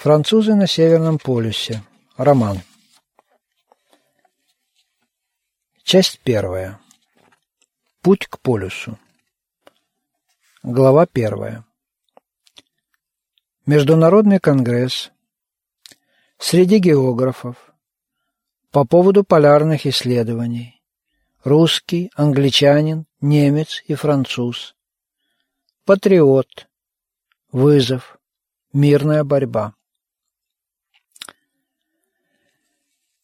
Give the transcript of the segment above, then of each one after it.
Французы на Северном полюсе. Роман. Часть первая. Путь к полюсу. Глава первая. Международный конгресс. Среди географов. По поводу полярных исследований. Русский, англичанин, немец и француз. Патриот. Вызов. Мирная борьба.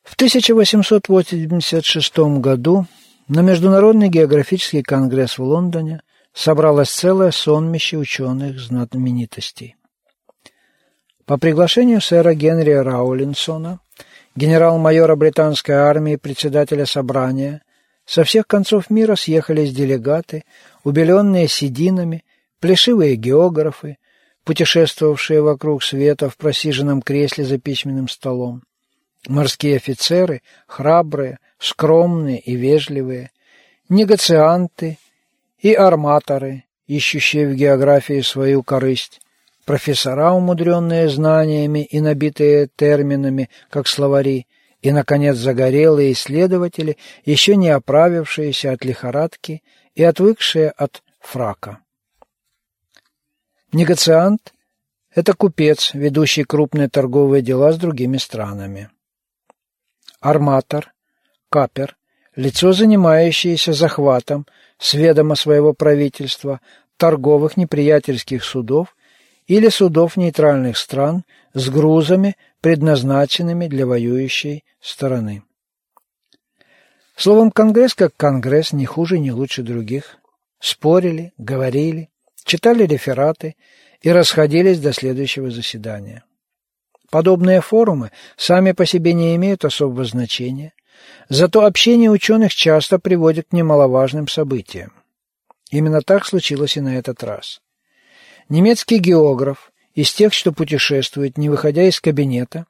В 1886 году на Международный географический конгресс в Лондоне собралось целое сонмище ученых-знаменитостей. По приглашению сэра Генри Раулинсона, генерал-майора британской армии, председателя собрания, со всех концов мира съехались делегаты, убеленные сединами, плешивые географы, путешествовавшие вокруг света в просиженном кресле за письменным столом. Морские офицеры, храбрые, скромные и вежливые, негацианты и арматоры, ищущие в географии свою корысть, профессора, умудренные знаниями и набитые терминами, как словари, и, наконец, загорелые исследователи, еще не оправившиеся от лихорадки и отвыкшие от фрака. Негациант – это купец, ведущий крупные торговые дела с другими странами арматор, капер, лицо, занимающееся захватом с ведома своего правительства торговых неприятельских судов или судов нейтральных стран с грузами, предназначенными для воюющей стороны. Словом, Конгресс как Конгресс не хуже, не лучше других. Спорили, говорили, читали рефераты и расходились до следующего заседания. Подобные форумы сами по себе не имеют особого значения, зато общение ученых часто приводит к немаловажным событиям. Именно так случилось и на этот раз. Немецкий географ, из тех, что путешествует, не выходя из кабинета,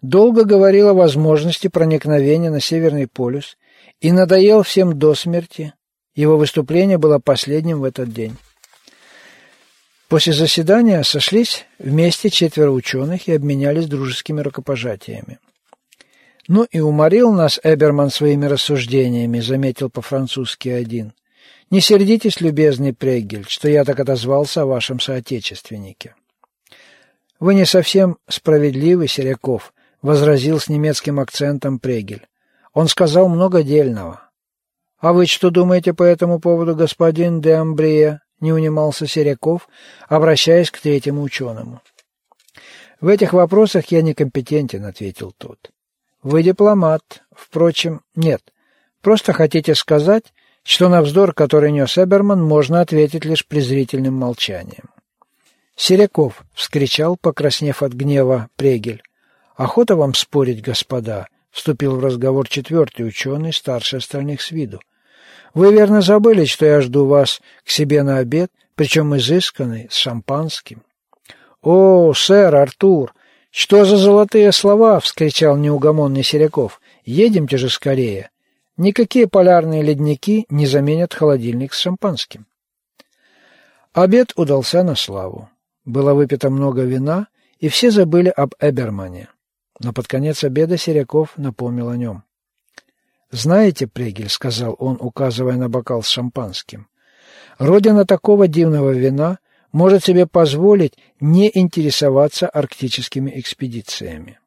долго говорил о возможности проникновения на Северный полюс и надоел всем до смерти. Его выступление было последним в этот день. После заседания сошлись вместе четверо ученых и обменялись дружескими рукопожатиями. «Ну и уморил нас Эберман своими рассуждениями», — заметил по-французски один. «Не сердитесь, любезный Прегель, что я так отозвался о вашем соотечественнике». «Вы не совсем справедливы, Серяков», — возразил с немецким акцентом Прегель. «Он сказал много дельного». «А вы что думаете по этому поводу, господин де Амбрия?» Не унимался Серяков, обращаясь к третьему ученому. «В этих вопросах я некомпетентен», — ответил тот. «Вы дипломат. Впрочем, нет. Просто хотите сказать, что на вздор, который нес Эберман, можно ответить лишь презрительным молчанием». «Серяков!» — вскричал, покраснев от гнева, Прегель. «Охота вам спорить, господа!» — вступил в разговор четвертый ученый, старше остальных с виду. Вы верно забыли, что я жду вас к себе на обед, причем изысканный, с шампанским. О, сэр Артур, что за золотые слова, вскричал неугомонный Серяков. Едемте же скорее. Никакие полярные ледники не заменят холодильник с шампанским. Обед удался на славу. Было выпито много вина, и все забыли об Эбермане. Но под конец обеда Серяков напомнил о нем. «Знаете, Прегель, — сказал он, указывая на бокал с шампанским, — родина такого дивного вина может себе позволить не интересоваться арктическими экспедициями».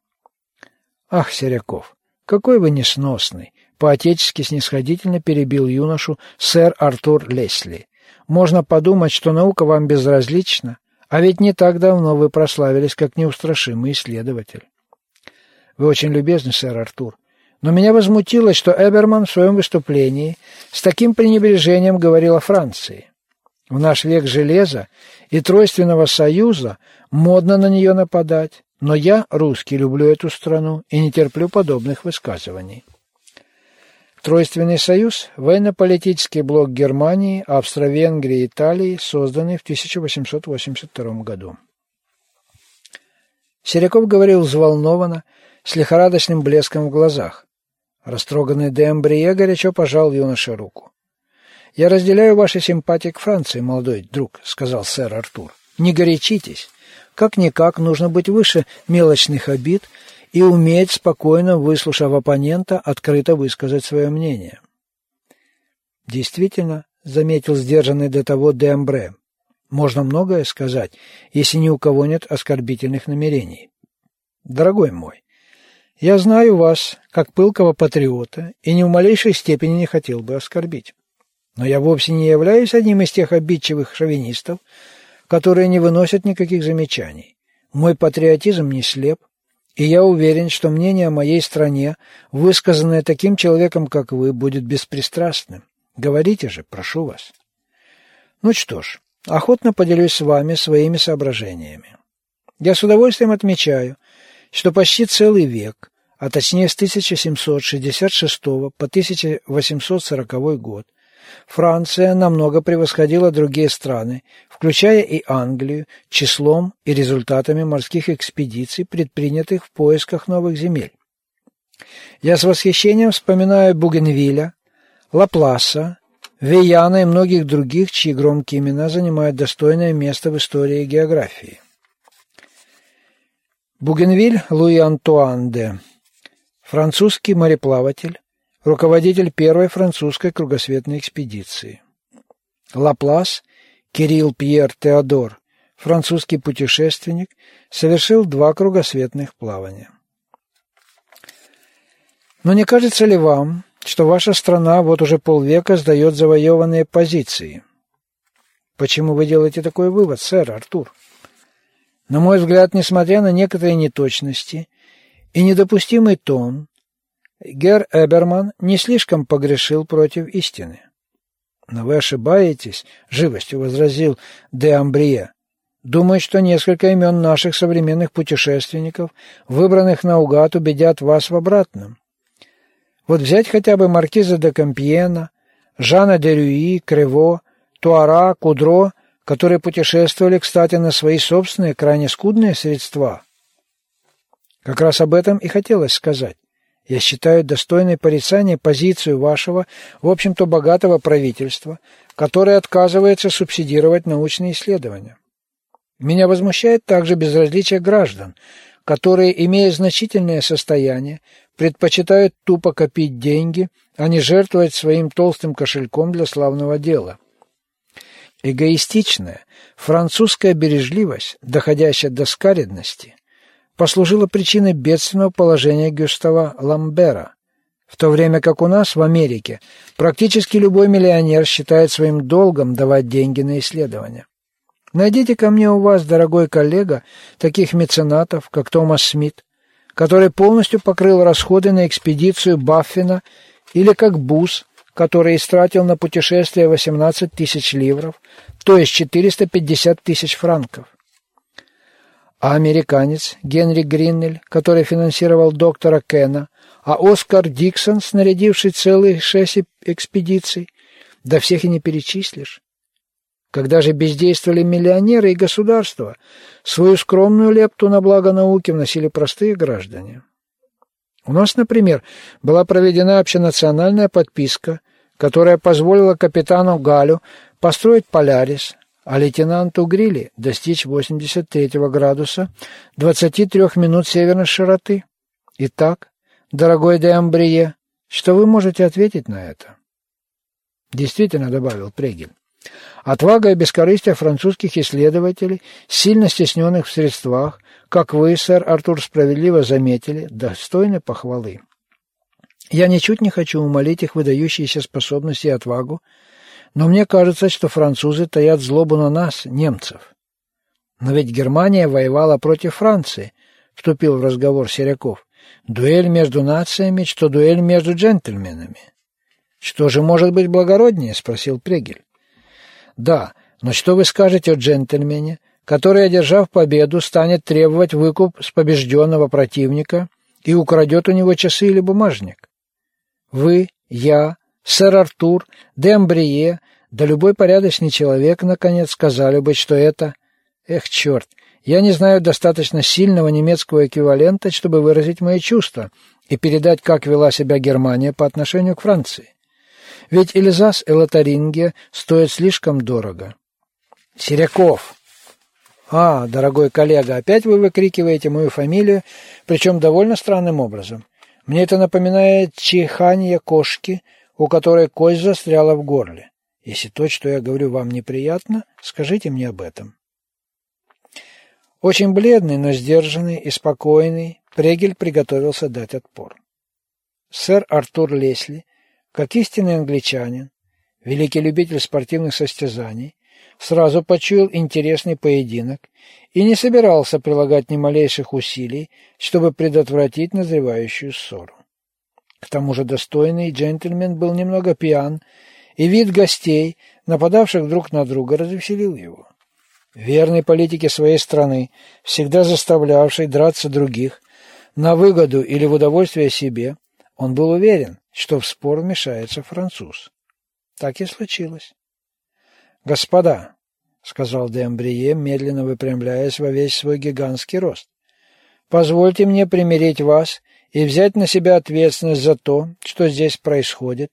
«Ах, Серяков, какой вы несносный!» — поотечески снисходительно перебил юношу сэр Артур Лесли. «Можно подумать, что наука вам безразлична, а ведь не так давно вы прославились как неустрашимый исследователь». «Вы очень любезны, сэр Артур, но меня возмутило, что Эберман в своем выступлении с таким пренебрежением говорил о Франции. В наш век железа и тройственного союза модно на нее нападать, но я, русский, люблю эту страну и не терплю подобных высказываний. Тройственный союз – военно-политический блок Германии, Австро-Венгрии и Италии, созданный в 1882 году. Серяков говорил взволнованно, с лихорадочным блеском в глазах. Растроганный Дембрие горячо пожал юноше руку. «Я разделяю ваши симпатии к Франции, молодой друг», — сказал сэр Артур. «Не горячитесь. Как-никак нужно быть выше мелочных обид и уметь, спокойно выслушав оппонента, открыто высказать свое мнение. Действительно, заметил сдержанный до того Дембре, можно многое сказать, если ни у кого нет оскорбительных намерений. Дорогой мой, я знаю вас как пылкого патриота и ни в малейшей степени не хотел бы оскорбить. Но я вовсе не являюсь одним из тех обидчивых шовинистов, которые не выносят никаких замечаний. Мой патриотизм не слеп, и я уверен, что мнение о моей стране, высказанное таким человеком, как вы, будет беспристрастным. Говорите же, прошу вас. Ну что ж, охотно поделюсь с вами своими соображениями. Я с удовольствием отмечаю, что почти целый век, а точнее с 1766 по 1840 год, Франция намного превосходила другие страны, включая и Англию, числом и результатами морских экспедиций, предпринятых в поисках новых земель. Я с восхищением вспоминаю Бугенвилля, Лапласа, Вейяна и многих других, чьи громкие имена занимают достойное место в истории географии. Бугенвиль Луи Антуан де, французский мореплаватель, руководитель первой французской кругосветной экспедиции. Лаплас Кирилл Пьер Теодор, французский путешественник, совершил два кругосветных плавания. Но не кажется ли вам, что ваша страна вот уже полвека сдает завоеванные позиции? Почему вы делаете такой вывод, сэр Артур? На мой взгляд, несмотря на некоторые неточности и недопустимый тон, Гер Эберман не слишком погрешил против истины. «Но вы ошибаетесь», — живостью возразил де Амбрие. «Думаю, что несколько имен наших современных путешественников, выбранных наугад, убедят вас в обратном. Вот взять хотя бы маркиза де Кампьена, Жана де Рюи, Крево, Туара, Кудро, которые путешествовали, кстати, на свои собственные, крайне скудные средства. Как раз об этом и хотелось сказать. Я считаю достойной порицания позицию вашего, в общем-то, богатого правительства, которое отказывается субсидировать научные исследования. Меня возмущает также безразличие граждан, которые, имея значительное состояние, предпочитают тупо копить деньги, а не жертвовать своим толстым кошельком для славного дела. Эгоистичная французская бережливость, доходящая до скаредности – послужило причиной бедственного положения Гюстава Ламбера, в то время как у нас, в Америке, практически любой миллионер считает своим долгом давать деньги на исследования. Найдите ко мне у вас, дорогой коллега, таких меценатов, как Томас Смит, который полностью покрыл расходы на экспедицию Баффина, или как Бус, который истратил на путешествие 18 тысяч ливров, то есть 450 тысяч франков. А американец Генри Гриннель, который финансировал доктора Кена, а Оскар Диксон, снарядивший целые шесть экспедиций, да всех и не перечислишь. Когда же бездействовали миллионеры и государства, свою скромную лепту на благо науки вносили простые граждане. У нас, например, была проведена общенациональная подписка, которая позволила капитану Галю построить «Полярис», а лейтенанту Грилли достичь 83 градуса 23 минут северной широты. Итак, дорогой де Амбрие, что вы можете ответить на это? Действительно, добавил Прегель, отвага и бескорыстие французских исследователей, сильно стесненных в средствах, как вы, сэр Артур, справедливо заметили, достойны похвалы. Я ничуть не хочу умолить их выдающиеся способности и отвагу, но мне кажется, что французы таят злобу на нас, немцев. Но ведь Германия воевала против Франции, вступил в разговор Серяков. Дуэль между нациями, что дуэль между джентльменами. Что же может быть благороднее, спросил Прегель. Да, но что вы скажете о джентльмене, который, одержав победу, станет требовать выкуп с побежденного противника и украдет у него часы или бумажник? Вы, я, Сэр Артур, Дембрие, да любой порядочный человек, наконец, сказали бы, что это... Эх, черт, я не знаю достаточно сильного немецкого эквивалента, чтобы выразить мои чувства и передать, как вела себя Германия по отношению к Франции. Ведь Эльзас и Лотарингия стоят слишком дорого. Серяков! А, дорогой коллега, опять вы выкрикиваете мою фамилию, причем довольно странным образом. Мне это напоминает чиханье кошки, у которой кость застряла в горле. Если то, что я говорю, вам неприятно, скажите мне об этом. Очень бледный, но сдержанный и спокойный, Прегель приготовился дать отпор. Сэр Артур Лесли, как истинный англичанин, великий любитель спортивных состязаний, сразу почуял интересный поединок и не собирался прилагать ни малейших усилий, чтобы предотвратить назревающую ссору. К тому же достойный джентльмен был немного пьян, и вид гостей, нападавших друг на друга, развеселил его. Верный политике своей страны, всегда заставлявший драться других, на выгоду или в удовольствие себе, он был уверен, что в спор вмешается француз. Так и случилось. «Господа», — сказал Дембрие, медленно выпрямляясь во весь свой гигантский рост, — «позвольте мне примирить вас и взять на себя ответственность за то, что здесь происходит,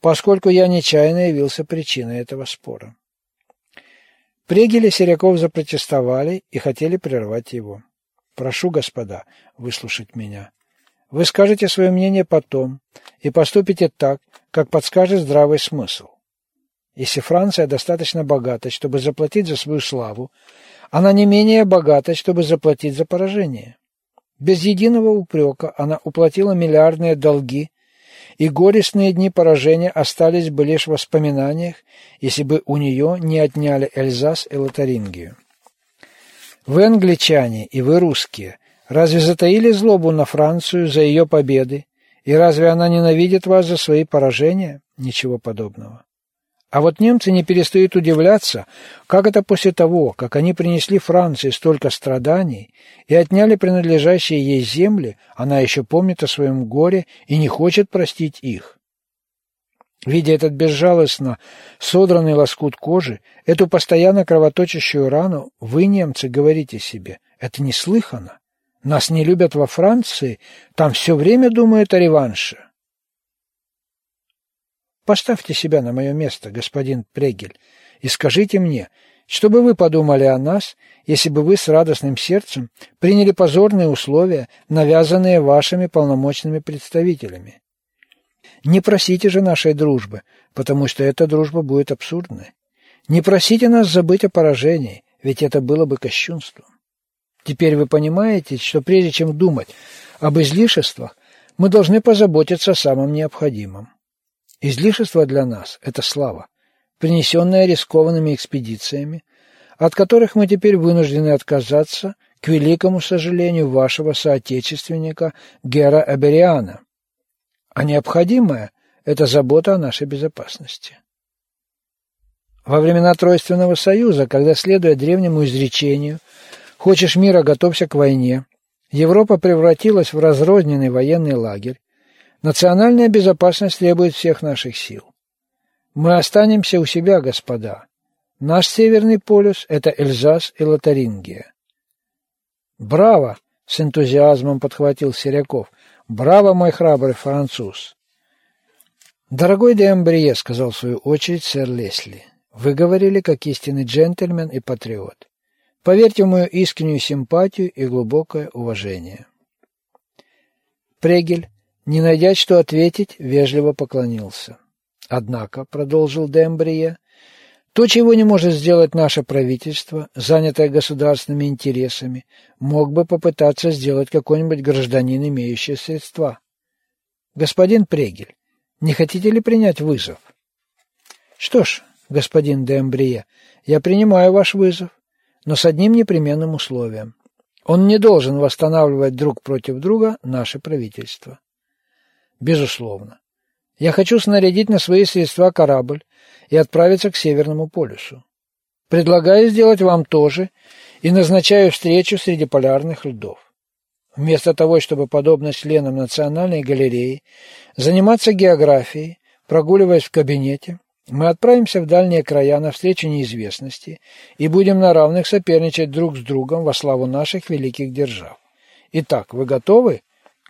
поскольку я нечаянно явился причиной этого спора». Прегель и Серяков запротестовали и хотели прервать его. «Прошу, господа, выслушать меня. Вы скажете свое мнение потом и поступите так, как подскажет здравый смысл. Если Франция достаточно богата, чтобы заплатить за свою славу, она не менее богата, чтобы заплатить за поражение. Без единого упрека она уплатила миллиардные долги, и горестные дни поражения остались бы лишь в воспоминаниях, если бы у нее не отняли Эльзас и Лотарингию. Вы, англичане, и вы, русские, разве затаили злобу на Францию за ее победы, и разве она ненавидит вас за свои поражения? Ничего подобного. А вот немцы не перестают удивляться, как это после того, как они принесли Франции столько страданий и отняли принадлежащие ей земли, она еще помнит о своем горе и не хочет простить их. Видя этот безжалостно содранный лоскут кожи, эту постоянно кровоточащую рану, вы, немцы, говорите себе, это неслыханно. Нас не любят во Франции, там все время думают о реванше. Поставьте себя на мое место, господин Прегель, и скажите мне, что бы вы подумали о нас, если бы вы с радостным сердцем приняли позорные условия, навязанные вашими полномочными представителями. Не просите же нашей дружбы, потому что эта дружба будет абсурдной. Не просите нас забыть о поражении, ведь это было бы кощунством. Теперь вы понимаете, что прежде чем думать об излишествах, мы должны позаботиться о самом необходимом. Излишество для нас – это слава, принесенная рискованными экспедициями, от которых мы теперь вынуждены отказаться к великому сожалению вашего соотечественника Гера Абериана а необходимое – это забота о нашей безопасности. Во времена Тройственного Союза, когда, следуя древнему изречению «хочешь мира, готовься к войне», Европа превратилась в разрозненный военный лагерь, национальная безопасность требует всех наших сил. Мы останемся у себя, господа. Наш Северный полюс – это Эльзас и Лотарингия. «Браво!» – с энтузиазмом подхватил Серяков. Браво, мой храбрый француз!» «Дорогой де Амбрие», — сказал в свою очередь сэр Лесли, — «вы говорили как истинный джентльмен и патриот. Поверьте в мою искреннюю симпатию и глубокое уважение». Прегель, не найдя что ответить, вежливо поклонился. «Однако», — продолжил Дембрие, то, чего не может сделать наше правительство, занятое государственными интересами, мог бы попытаться сделать какой-нибудь гражданин, имеющий средства. Господин Прегель, не хотите ли принять вызов? Что ж, господин Дембрие, я принимаю ваш вызов, но с одним непременным условием. Он не должен восстанавливать друг против друга наше правительство. Безусловно. Я хочу снарядить на свои средства корабль и отправиться к Северному полюсу. Предлагаю сделать вам то же и назначаю встречу среди полярных льдов. Вместо того, чтобы, подобно членам Национальной галереи, заниматься географией, прогуливаясь в кабинете, мы отправимся в дальние края навстречу неизвестности и будем на равных соперничать друг с другом во славу наших великих держав. Итак, вы готовы?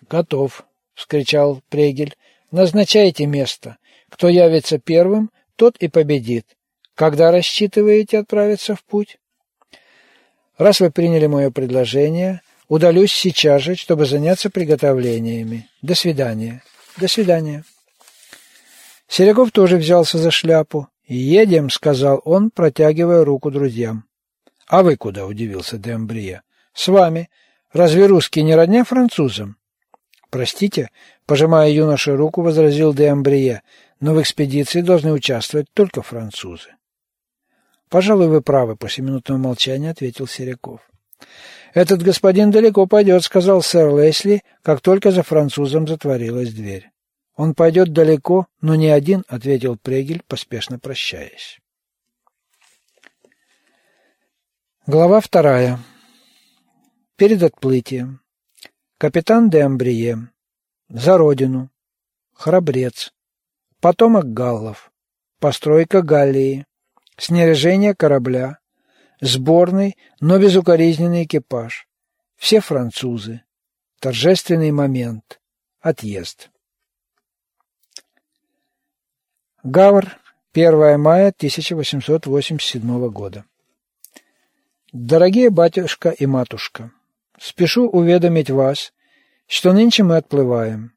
Готов, вскричал Прегель. Назначайте место. Кто явится первым, тот и победит. Когда рассчитываете отправиться в путь? Раз вы приняли мое предложение, удалюсь сейчас же, чтобы заняться приготовлениями. До свидания. До свидания. Серегов тоже взялся за шляпу. «Едем», — сказал он, протягивая руку друзьям. «А вы куда?» — удивился Дембрие. «С вами. Разве русские не родня французам?» «Простите», — пожимая юноше руку, возразил Дембрие, «но в экспедиции должны участвовать только французы». «Пожалуй, вы правы», — после минутного молчания ответил Серяков. «Этот господин далеко пойдет», — сказал сэр Лесли, как только за французом затворилась дверь. «Он пойдет далеко, но не один», — ответил Прегель, поспешно прощаясь. Глава вторая. Перед отплытием. Капитан де Амбрие. За родину. Храбрец. Потомок галлов. Постройка Галлии. Снаряжение корабля. Сборный, но безукоризненный экипаж. Все французы. Торжественный момент. Отъезд. Гавр, 1 мая 1887 года. Дорогие батюшка и матушка, спешу уведомить вас, что нынче мы отплываем.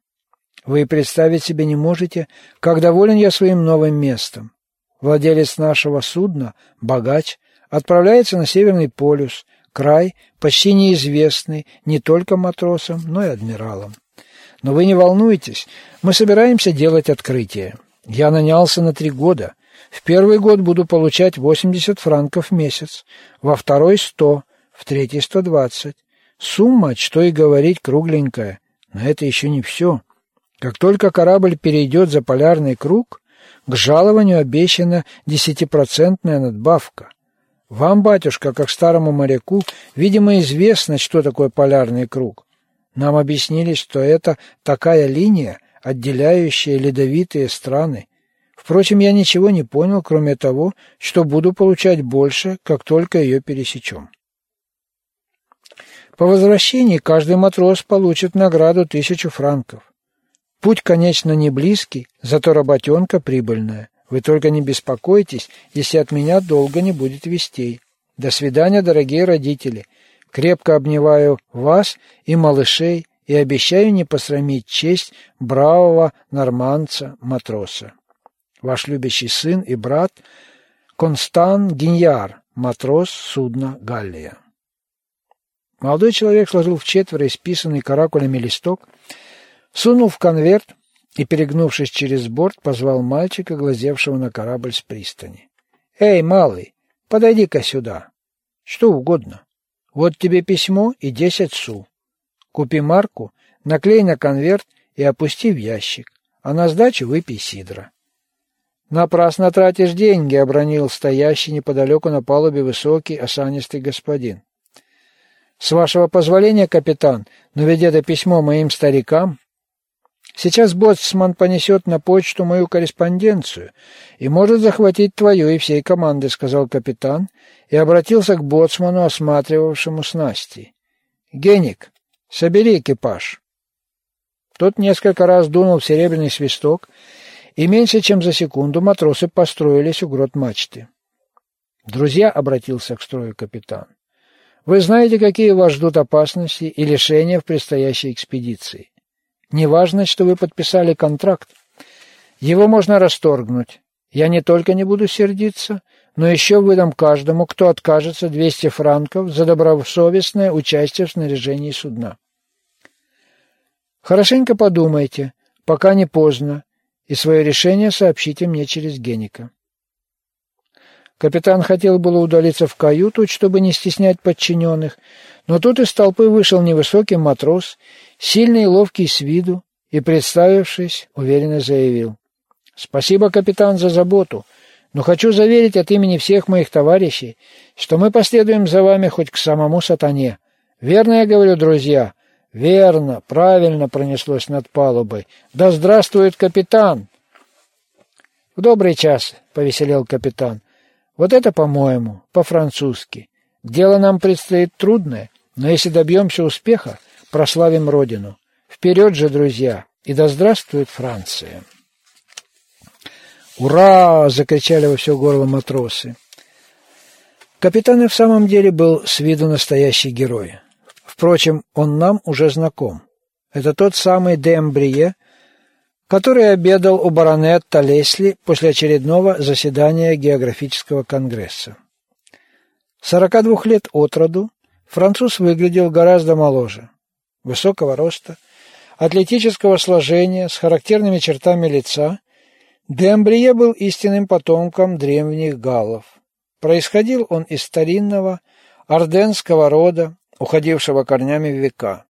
Вы представить себе не можете, как доволен я своим новым местом. Владелец нашего судна, богач, отправляется на Северный полюс, край, почти неизвестный не только матросам, но и адмиралам. Но вы не волнуйтесь, мы собираемся делать открытие. Я нанялся на три года. В первый год буду получать 80 франков в месяц, во второй – 100, в третий – 120. Сумма, что и говорить, кругленькая. Но это еще не все. Как только корабль перейдет за полярный круг, к жалованию обещана десятипроцентная надбавка. Вам, батюшка, как старому моряку, видимо, известно, что такое полярный круг. Нам объяснили, что это такая линия, отделяющая ледовитые страны. Впрочем, я ничего не понял, кроме того, что буду получать больше, как только ее пересечем. По возвращении каждый матрос получит награду тысячу франков. Путь, конечно, не близкий, зато работенка прибыльная. Вы только не беспокойтесь, если от меня долго не будет вестей. До свидания, дорогие родители. Крепко обнимаю вас и малышей, и обещаю не посрамить честь бравого норманца-матроса. Ваш любящий сын и брат Констан Гиньяр, матрос судна «Галлия». Молодой человек сложил в четверо исписанный каракулями листок, сунул в конверт и, перегнувшись через борт, позвал мальчика, глазевшего на корабль с пристани. «Эй, малый, подойди-ка сюда. Что угодно. Вот тебе письмо и десять су. Купи марку, наклей на конверт и опусти в ящик, а на сдачу выпей сидра. «Напрасно тратишь деньги», — обронил стоящий неподалеку на палубе высокий осанистый господин. «С вашего позволения, капитан, но ведь это письмо моим старикам». «Сейчас боцман понесет на почту мою корреспонденцию и может захватить твою и всей команды», — сказал капитан и обратился к боцману, осматривавшему снасти. «Геник, Собери экипаж. Тот несколько раз дунул в серебряный свисток, и меньше чем за секунду матросы построились у грот мачты. «Друзья», — обратился к строю капитан, — «вы знаете, какие вас ждут опасности и лишения в предстоящей экспедиции. Неважно, что вы подписали контракт. Его можно расторгнуть. Я не только не буду сердиться, но еще выдам каждому, кто откажется 200 франков за добросовестное участие в снаряжении судна. Хорошенько подумайте, пока не поздно, и свое решение сообщите мне через Геника. Капитан хотел было удалиться в каюту, чтобы не стеснять подчиненных, но тут из толпы вышел невысокий матрос, сильный и ловкий с виду, и, представившись, уверенно заявил. «Спасибо, капитан, за заботу, но хочу заверить от имени всех моих товарищей, что мы последуем за вами хоть к самому сатане. Верно я говорю, друзья?» Верно, правильно пронеслось над палубой. Да здравствует капитан! В добрый час, повеселел капитан. Вот это, по-моему, по-французски. Дело нам предстоит трудное, но если добьемся успеха, прославим Родину. Вперед же, друзья, и да здравствует Франция! «Ура!» — закричали во все горло матросы. Капитан и в самом деле был с виду настоящий герой. Впрочем, он нам уже знаком. Это тот самый Дембрие, который обедал у баронетта Лесли после очередного заседания географического конгресса. 42 лет от роду француз выглядел гораздо моложе. Высокого роста, атлетического сложения, с характерными чертами лица, Дембрие был истинным потомком древних галлов. Происходил он из старинного орденского рода, уходившего корнями в века.